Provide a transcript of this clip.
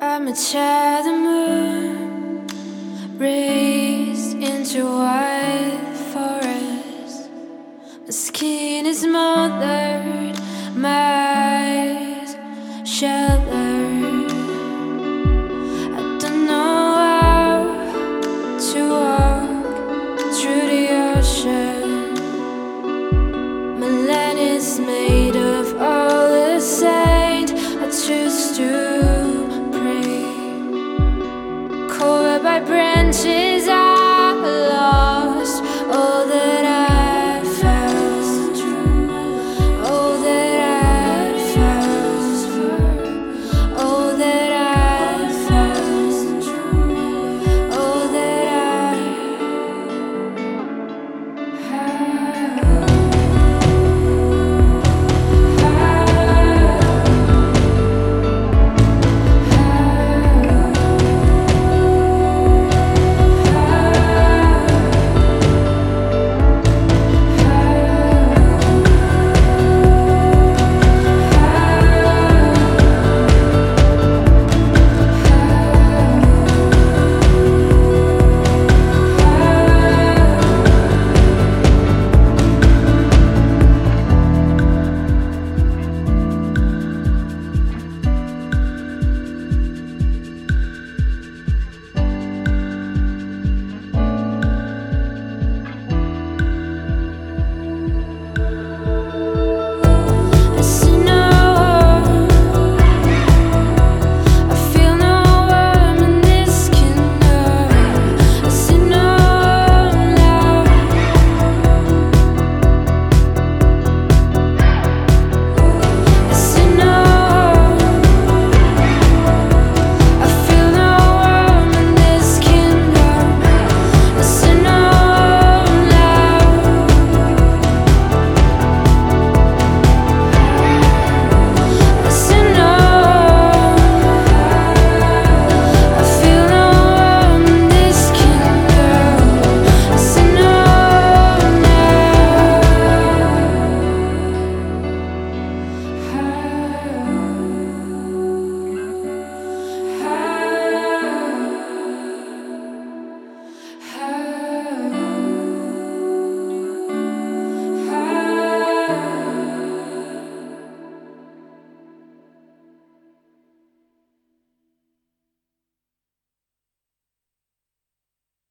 I'm a child of moon, raised into white